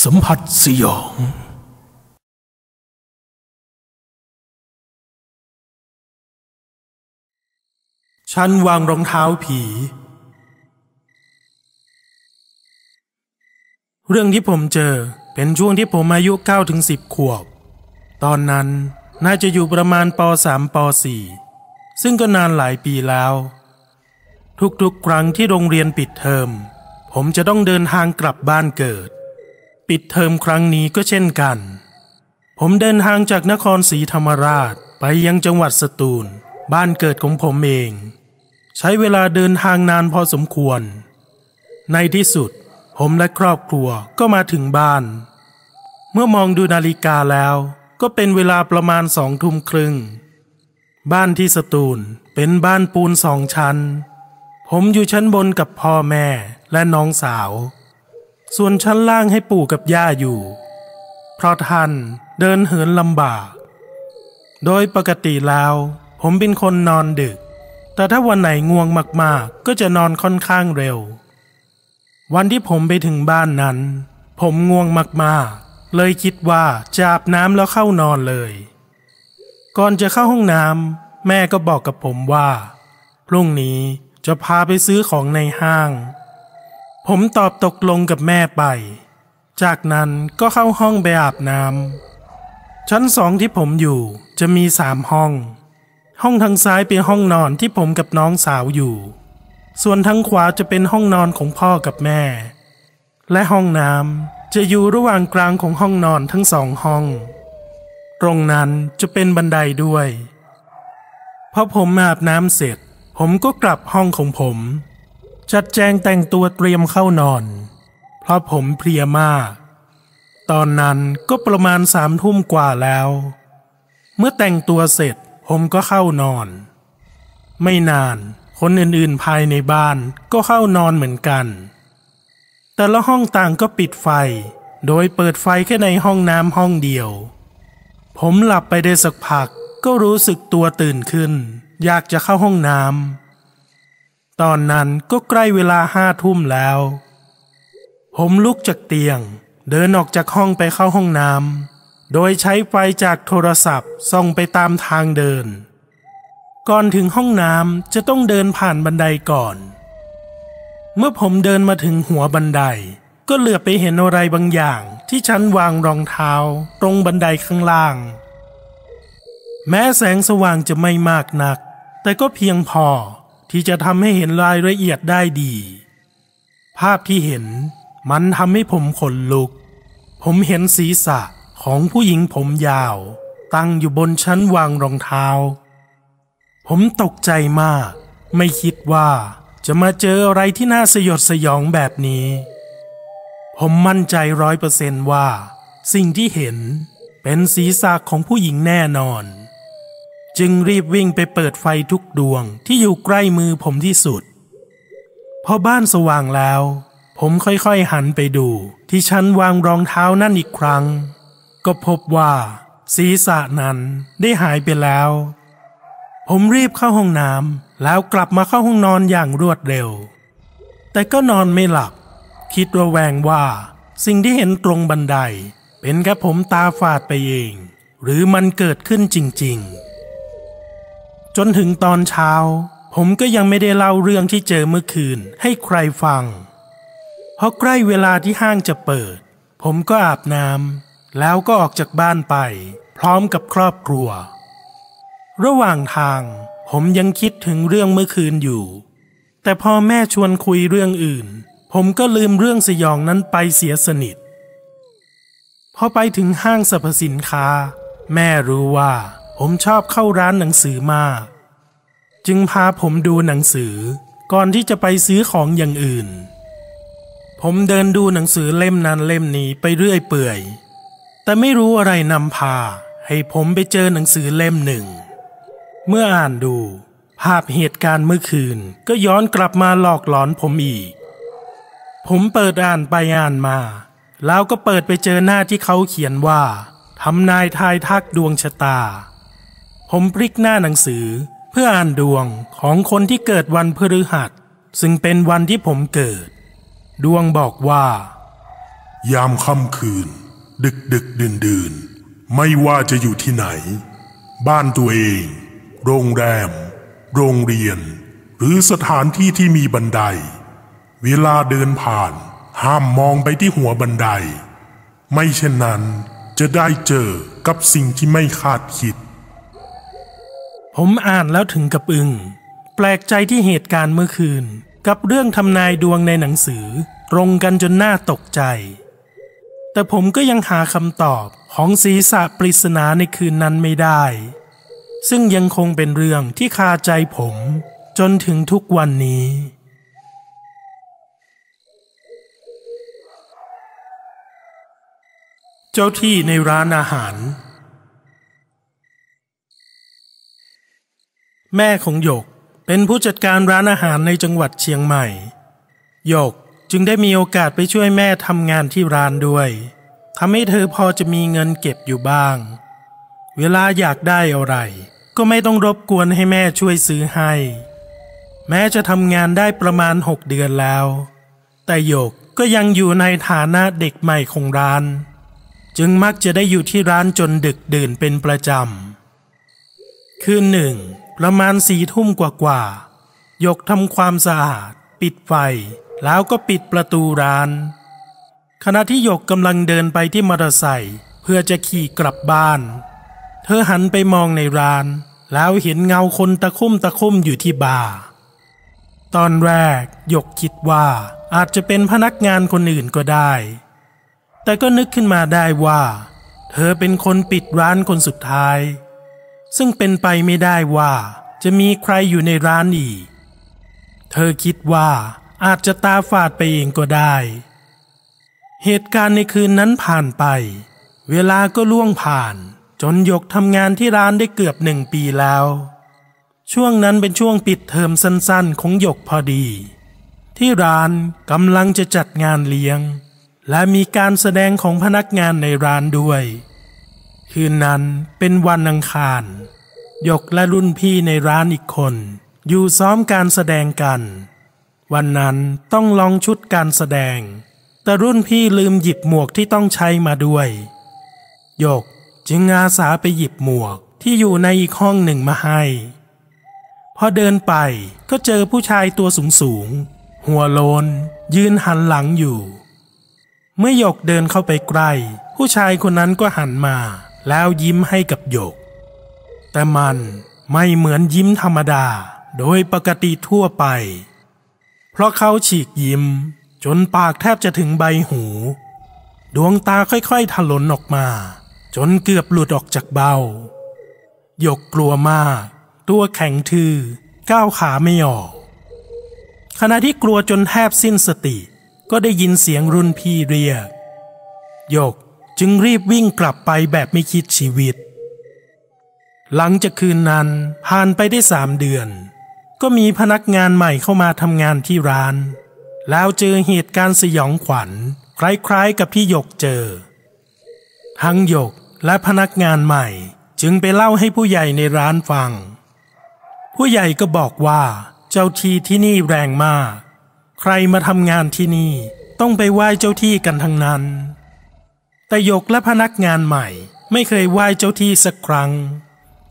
สัมผัสสยอง ฉันวางรองเท้าผี เรื่องที่ผมเจอเป็นช่วงที่ผมอายุ9ถึง10 ขวบ ตอนนั้นน่าจะอยู่ประมาณป .3 ป .4 ซึ่งก็นานหลายปีแล้ว ทุกๆ ครั้งที่โรงเรียนปิดเทอม ผมจะต้องเดินทางกลับบ้านเกิด ปิดเทอมครั้งนี้ก็เช่นกัน ผมเดินทางจากนครศรีธรรมราชไปยังจังหวัดสตูล บ้านเกิดของผมเอง ใช้เวลาเดินทางนานพอสมควร ในที่สุด ผมและครอบครัวก็มาถึงบ้าน เมื่อมองดูนาฬิกาแล้วก็เป็นเวลาประมาณสองทุ่มครึ่ง บ้านที่สตูลเป็นบ้านปูนสองชั้น ผมอยู่ชั้นบนกับพ่อแม่และน้องสาว ส่วนชั้นล่างให้ปู่กับย่าอยู่ เพราะท่านเดินเหินลำบาก โดยปกติแล้ว ผมเป็นคนนอนดึก แต่ถ้าวันไหนง่วงมากๆ ก็จะนอนค่อนข้างเร็ว วันที่ผมไปถึงบ้านนั้น ผมง่วงมากๆ เลยคิดว่าจะอาบน้ำแล้วเข้านอนเลย ก่อนจะเข้าห้องน้ำแม่ก็บอกกับผมว่า พรุ่งนี้จะพาไปซื้อของในห้าง ผมตอบตกลงกับแม่ไป จากนั้นก็เข้าห้องไปอาบน้ำชั้นสองที่ผมอยู่จะมีสามห้อง ห้องทางซ้ายเป็นห้องนอนที่ผมกับน้องสาวอยู่ ส่วนทางขวาจะเป็นห้องนอนของพ่อกับแม่ และห้องน้ำจะอยู่ระหว่างกลางของห้องนอนทั้งสองห้อง ตรงนั้นจะเป็นบันไดด้วยพอผมอาบน้ำเสร็จ ผมก็กลับห้องของผม จัดแจงแต่งตัวเตรียมเข้านอน เพราะผมเพลียมาก ตอนนั้นก็ประมาณสามทุ่มกว่าแล้ว เมื่อแต่งตัวเสร็จผมก็เข้านอน ไม่นานคนอื่นๆภายในบ้านก็เข้านอนเหมือนกัน แต่ละห้องต่างก็ปิดไฟ โดยเปิดไฟแค่ในห้องน้ำห้องเดียว ผมหลับไปได้สักพักก็รู้สึกตัวตื่นขึ้น อยากจะเข้าห้องน้ำ ตอนนั้นก็ใกล้เวลาห้าทุ่มแล้ว ผมลุกจากเตียง เดินออกจากห้องไปเข้าห้องน้ำโดยใช้ไฟจากโทรศัพท์ส่องไปตามทางเดิน ก่อนถึงห้องน้ำจะต้องเดินผ่านบันไดก่อน เมื่อผมเดินมาถึงหัวบันได ก็เหลือไปเห็นอะไรบางอย่าง ที่ชั้นวางรองเท้า ตรงบันไดข้างล่าง แม้แสงสว่างจะไม่มากนัก แต่ก็เพียงพอ ที่จะทำให้เห็นรายละเอียดได้ดี ภาพที่เห็นมันทำให้ผมขนลุก ผมเห็นศีรษะของผู้หญิงผมยาว ตั้งอยู่บนชั้นวางรองเท้า ผมตกใจมาก ไม่คิดว่าจะมาเจออะไรที่น่าสยดสยองแบบนี้ ผมมั่นใจร้อยเปอร์เซนต์ว่า สิ่งที่เห็นเป็นศีรษะของผู้หญิงแน่นอน จึงรีบวิ่งไปเปิดไฟทุกดวงที่อยู่ใกล้มือผมที่สุด พอบ้านสว่างแล้ว ผมค่อยๆหันไปดูที่ชั้นวางรองเท้านั่นอีกครั้ง ก็พบว่าศีรษะนั้นได้หายไปแล้ว ผมรีบเข้าห้องน้ำแล้วกลับมาเข้าห้องนอนอย่างรวดเร็ว แต่ก็นอนไม่หลับ คิดระแวงว่า สิ่งที่เห็นตรงบันได เป็นแค่ผมตาฝาดไปเอง หรือมันเกิดขึ้นจริง ๆ จนถึงตอนเช้า ผมก็ยังไม่ได้เล่าเรื่องที่เจอเมื่อคืนให้ใครฟัง เพราะใกล้เวลาที่ห้างจะเปิด ผมก็อาบน้ำแล้วก็ออกจากบ้านไป พร้อมกับครอบครัว ระหว่างทาง ผมยังคิดถึงเรื่องเมื่อคืนอยู่ แต่พอแม่ชวนคุยเรื่องอื่น ผมก็ลืมเรื่องสยองนั้นไปเสียสนิทพอไปถึงห้างสรรพสินค้า แม่รู้ว่า ผมชอบเข้าร้านหนังสือมาก จึงพาผมดูหนังสือก่อนที่จะไปซื้อของอย่างอื่น ผมเดินดูหนังสือเล่มนั้นเล่มนี้ไปเรื่อยเปื่อย แต่ไม่รู้อะไรนำพาให้ผมไปเจอหนังสือเล่มหนึ่ง เมื่ออ่านดู ภาพเหตุการณ์เมื่อคืนก็ย้อนกลับมาหลอกหลอนผมอีก ผมเปิดอ่านไปอ่านมา แล้วก็เปิดไปเจอหน้าที่เขาเขียนว่าทำนายทายทักดวงชะตา ผมพลิกหน้าหนังสือเพื่ออ่านดวงของคนที่เกิดวันพฤหัส ซึ่งเป็นวันที่ผมเกิด ดวงบอกว่า ยามค่ำคืน ดึกดึกดื่นดื่นไม่ว่าจะอยู่ที่ไหน บ้านตัวเอง โรงแรม โรงเรียน หรือสถานที่ที่มีบันได เวลาเดินผ่าน ห้ามมองไปที่หัวบันได ไม่เช่นนั้นจะได้เจอกับสิ่งที่ไม่คาดคิด ผมอ่านแล้วถึงกับอึงแปลกใจที่เหตุการณ์เมื่อคืน กับเรื่องทำนายดวงในหนังสือ ตรงกันจนน่าตกใจ แต่ผมก็ยังหาคำตอบของศีรษะปริศนาในคืนนั้นไม่ได้ ซึ่งยังคงเป็นเรื่องที่คาใจผม จนถึงทุกวันนี้เจ้าที่ในร้านอาหาร แม่ของหยกเป็นผู้จัดการร้านอาหารในจังหวัดเชียงใหม่ หยกจึงได้มีโอกาสไปช่วยแม่ทำงานที่ร้านด้วยทำให้เธอพอจะมีเงินเก็บอยู่บ้าง เวลาอยากได้อะไร ก็ไม่ต้องรบกวนให้แม่ช่วยซื้อให้ แม้จะทำงานได้ประมาณหกเดือนแล้ว แต่หยกก็ยังอยู่ในฐานะเด็กใหม่ของร้าน จึงมักจะได้อยู่ที่ร้านจนดึกดื่นเป็นประจำ คืนหนึ่ง ประมาณสี่ทุ่มกว่าๆยกทำความสะอาด ปิดไฟ แล้วก็ปิดประตูร้าน ขณะที่หยกกำลังเดินไปที่มอเตอร์ไซค์เพื่อจะขี่กลับบ้าน เธอหันไปมองในร้าน แล้วเห็นเงาคนตะคุ่มตะคุ่มอยู่ที่บาร์ตอนแรกหยกคิดว่าอาจจะเป็นพนักงานคนอื่นก็ได้ แต่ก็นึกขึ้นมาได้ว่า เธอเป็นคนปิดร้านคนสุดท้าย ซึ่งเป็นไปไม่ได้ว่าจะมีใครอยู่ในร้านอีก เธอคิดว่าอาจจะตาฝาดไปเองก็ได้ เหตุการณ์ในคืนนั้นผ่านไป เวลาก็ล่วงผ่าน จนหยกทำงานที่ร้านได้เกือบหนึ่งปีแล้ว ช่วงนั้นเป็นช่วงปิดเทอมสั้นๆ ของหยกพอดี ที่ร้านกำลังจะจัดงานเลี้ยง และมีการแสดงของพนักงานในร้านด้วย คืนนั้นเป็นวันอังคารหยกและรุ่นพี่ในร้านอีกคน อยู่ซ้อมการแสดงกัน วันนั้นต้องลองชุดการแสดง แต่รุ่นพี่ลืมหยิบหมวกที่ต้องใช้มาด้วยหยกจึงอาสาไปหยิบหมวกที่อยู่ในอีกห้องหนึ่งมาให้ พอเดินไปก็เจอผู้ชายตัวสูงสูงหัวโลน ยืนหันหลังอยู่ เมื่อหยกเดินเข้าไปใกล้ผู้ชายคนนั้นก็หันมา แล้วยิ้มให้กับหยก แต่มันไม่เหมือนยิ้มธรรมดาโดยปกติทั่วไป เพราะเขาฉีกยิ้ม จนปากแทบจะถึงใบหู ดวงตาค่อยๆถลนออกมา จนเกือบหลุดออกจากเบ้าหยกกลัวมาก ตัวแข็งทื่อก้าวขาไม่ออก ขณะที่กลัวจนแทบสิ้นสติ ก็ได้ยินเสียงรุ่นพี่เรียกหยก จึงรีบวิ่งกลับไปแบบไม่คิดชีวิต หลังจากคืนนั้นผ่านไปได้สามเดือน ก็มีพนักงานใหม่เข้ามาทำงานที่ร้าน แล้วเจอเหตุการณ์สยองขวัญ คล้ายๆกับที่หยกเจอ ทั้งหยกและพนักงานใหม่จึงไปเล่าให้ผู้ใหญ่ในร้านฟัง ผู้ใหญ่ก็บอกว่าเจ้าที่ที่นี่แรงมาก ใครมาทำงานที่นี่ต้องไปไหว้เจ้าที่กันทั้งนั้น แต่หยกและพนักงานใหม่ไม่เคยไหว้เจ้าที่สักครั้ง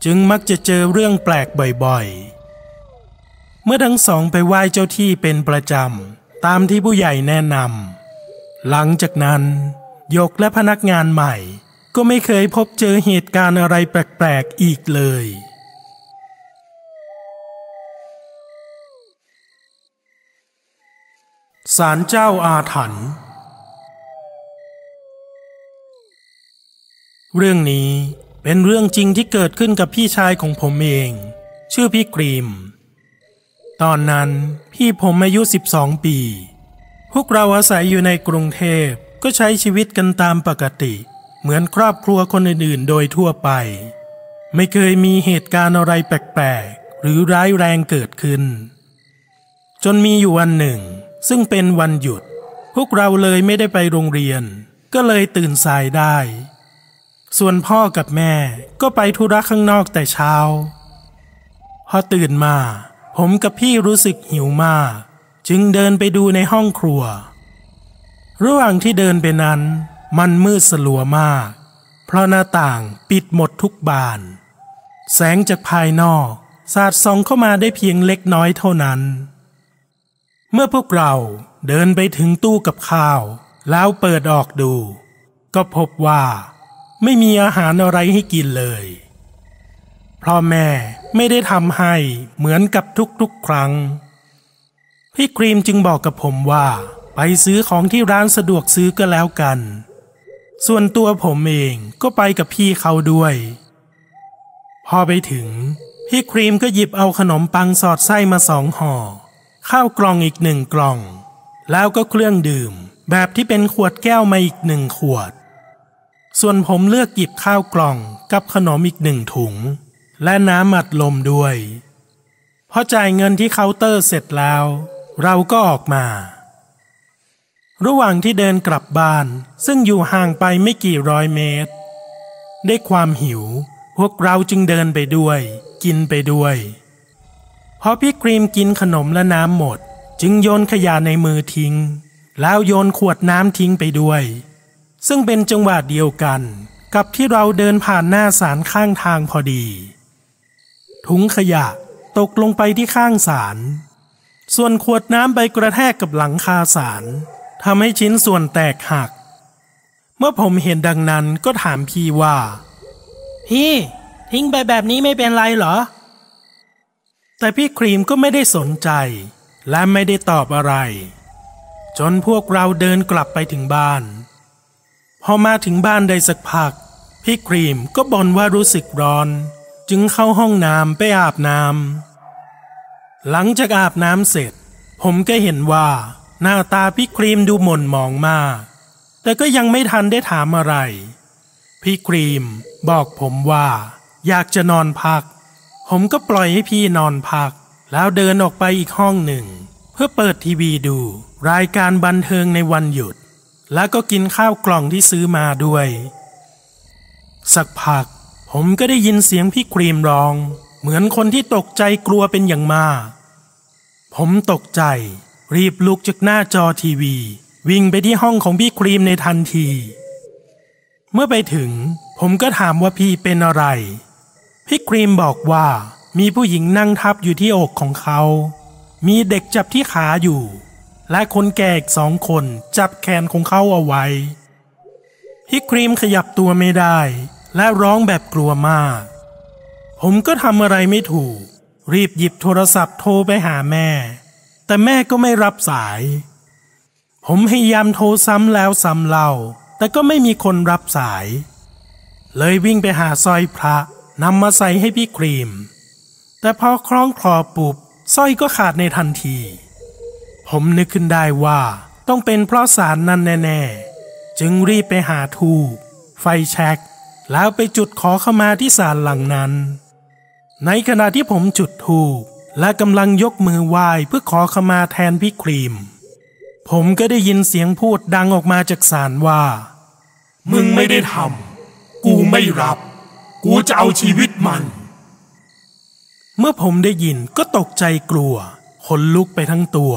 จึงมักจะเจอเรื่องแปลกบ่อยๆ เมื่อทั้งสองไปไหว้เจ้าที่เป็นประจำตามที่ผู้ใหญ่แนะนำหลังจากนั้นหยกและพนักงานใหม่ ก็ไม่เคยพบเจอเหตุการณ์อะไรแปลกๆอีกเลยศาลเจ้าอาถรรพ์ เรื่องนี้เป็นเรื่องจริงที่เกิดขึ้นกับพี่ชายของผมเอง ชื่อพี่กรีม ตอนนั้นพี่ผมอายุ 12 ปี พวกเราอาศัยอยู่ในกรุงเทพก็ใช้ชีวิตกันตามปกติ เหมือนครอบครัวคนอื่นๆ โดยทั่วไป ไม่เคยมีเหตุการณ์อะไรแปลกๆ หรือร้ายแรงเกิดขึ้น จนมีอยู่วันหนึ่ง ซึ่งเป็นวันหยุด พวกเราเลยไม่ได้ไปโรงเรียน ก็เลยตื่นสายได้ ส่วนพ่อกับแม่ก็ไปธุระข้างนอกแต่เช้า พอตื่นมา ผมกับพี่รู้สึกหิวมาก จึงเดินไปดูในห้องครัว ระหว่างที่เดินไปนั้น มันมืดสลัวมาก เพราะหน้าต่างปิดหมดทุกบาน แสงจากภายนอกสาดส่องเข้ามาได้เพียงเล็กน้อยเท่านั้น เมื่อพวกเราเดินไปถึงตู้กับข้าว แล้วเปิดออกดู ก็พบว่า ไม่มีอาหารอะไรให้กินเลยเพราะแม่ไม่ได้ทำให้เหมือนกับทุกๆครั้ง พี่ครีมจึงบอกกับผมว่า ไปซื้อของที่ร้านสะดวกซื้อก็แล้วกัน ส่วนตัวผมเองก็ไปกับพี่เขาด้วย พอไปถึง พี่ครีมก็หยิบเอาขนมปังสอดไส้มาสองห่อ ข้าวกล่องอีกหนึ่งกล่อง แล้วก็เครื่องดื่ม แบบที่เป็นขวดแก้วมาอีกหนึ่งขวด ส่วนผมเลือกหยิบข้าวกล่องกับขนมอีกหนึ่งถุง และน้ำอัดลมด้วยพอจ่ายเงินที่เคาน์เตอร์เสร็จแล้ว เราก็ออกมา ระหว่างที่เดินกลับบ้าน ซึ่งอยู่ห่างไปไม่กี่ร้อยเมตร ได้ความหิว พวกเราจึงเดินไปด้วย กินไปด้วยพอพี่ครีมกินขนมและน้ำหมด จึงโยนขยะในมือทิ้ง แล้วโยนขวดน้ำทิ้งไปด้วย ซึ่งเป็นจังหวะเดียวกันกับที่เราเดินผ่านหน้าศาลข้างทางพอดี ถุงขยะตกลงไปที่ข้างศาล ส่วนขวดน้ำไปกระแทกกับหลังคาศาลทำให้ชิ้นส่วนแตกหัก เมื่อผมเห็นดังนั้นก็ถามพี่ว่า พี่ ทิ้งไปแบบนี้ไม่เป็นไรเหรอ แต่พี่ครีมก็ไม่ได้สนใจ และไม่ได้ตอบอะไร จนพวกเราเดินกลับไปถึงบ้าน พอมาถึงบ้านได้สักพัก พี่ครีมก็บ่นว่ารู้สึกร้อน จึงเข้าห้องน้ำไปอาบน้ำหลังจากอาบน้ำเสร็จ ผมก็เห็นว่า หน้าตาพี่ครีมดูหม่นหมองมาก แต่ก็ยังไม่ทันได้ถามอะไร พี่ครีมบอกผมว่า อยากจะนอนพัก ผมก็ปล่อยให้พี่นอนพัก แล้วเดินออกไปอีกห้องหนึ่ง เพื่อเปิดทีวีดู รายการบันเทิงในวันหยุด แล้วก็กินข้าวกล่องที่ซื้อมาด้วย สักพัก ผมก็ได้ยินเสียงพี่ครีมร้อง เหมือนคนที่ตกใจกลัวเป็นอย่างมาก ผมตกใจ รีบลุกจากหน้าจอทีวี วิ่งไปที่ห้องของพี่ครีมในทันที เมื่อไปถึง ผมก็ถามว่าพี่เป็นอะไร พี่ครีมบอกว่ามีผู้หญิงนั่งทับอยู่ที่อกของเขา มีเด็กจับที่ขาอยู่ และคนแก่อีกสองคนจับแขนของเขาเอาไว้พี่ครีมขยับตัวไม่ได้ และร้องแบบกลัวมาก ผมก็ทำอะไรไม่ถูก รีบหยิบโทรศัพท์โทรไปหาแม่ แต่แม่ก็ไม่รับสาย ผมพยายามโทรซ้ำแล้วซ้ำเล่า แต่ก็ไม่มีคนรับสาย เลยวิ่งไปหาสร้อยพระนำมาใส่ให้พี่ครีม แต่พอคล้องคลอปุบสร้อยก็ขาดในทันที ผมนึกขึ้นได้ว่า ต้องเป็นเพราะสารนั้นแน่ๆ จึงรีบไปหาทูบไฟแช็กแล้วไปจุดขอเข้ามาที่ศาลหลังนั้น ในขณะที่ผมจุดทูบและกำลังยกมือไหว้เพื่อขอขมาแทนพี่ครีม ผมก็ได้ยินเสียงพูดดังออกมาจากศาลว่า มึงไม่ได้ทำกูไม่รับ กูจะเอาชีวิตมัน เมื่อผมได้ยินก็ตกใจกลัวขนลุกไปทั้งตัว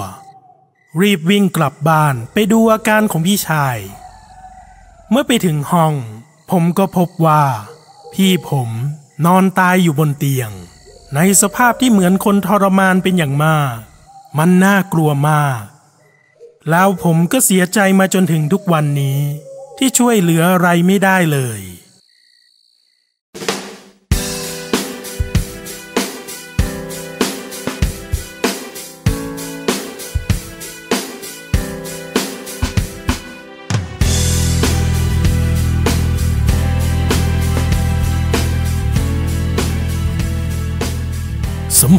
รีบวิ่งกลับบ้านไปดูอาการของพี่ชาย เมื่อไปถึงห้อง ผมก็พบว่า พี่ผมนอนตายอยู่บนเตียง ในสภาพที่เหมือนคนทรมานเป็นอย่างมาก มันน่ากลัวมาก แล้วผมก็เสียใจมาจนถึงทุกวันนี้ ที่ช่วยเหลืออะไรไม่ได้เลย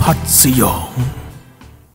発音。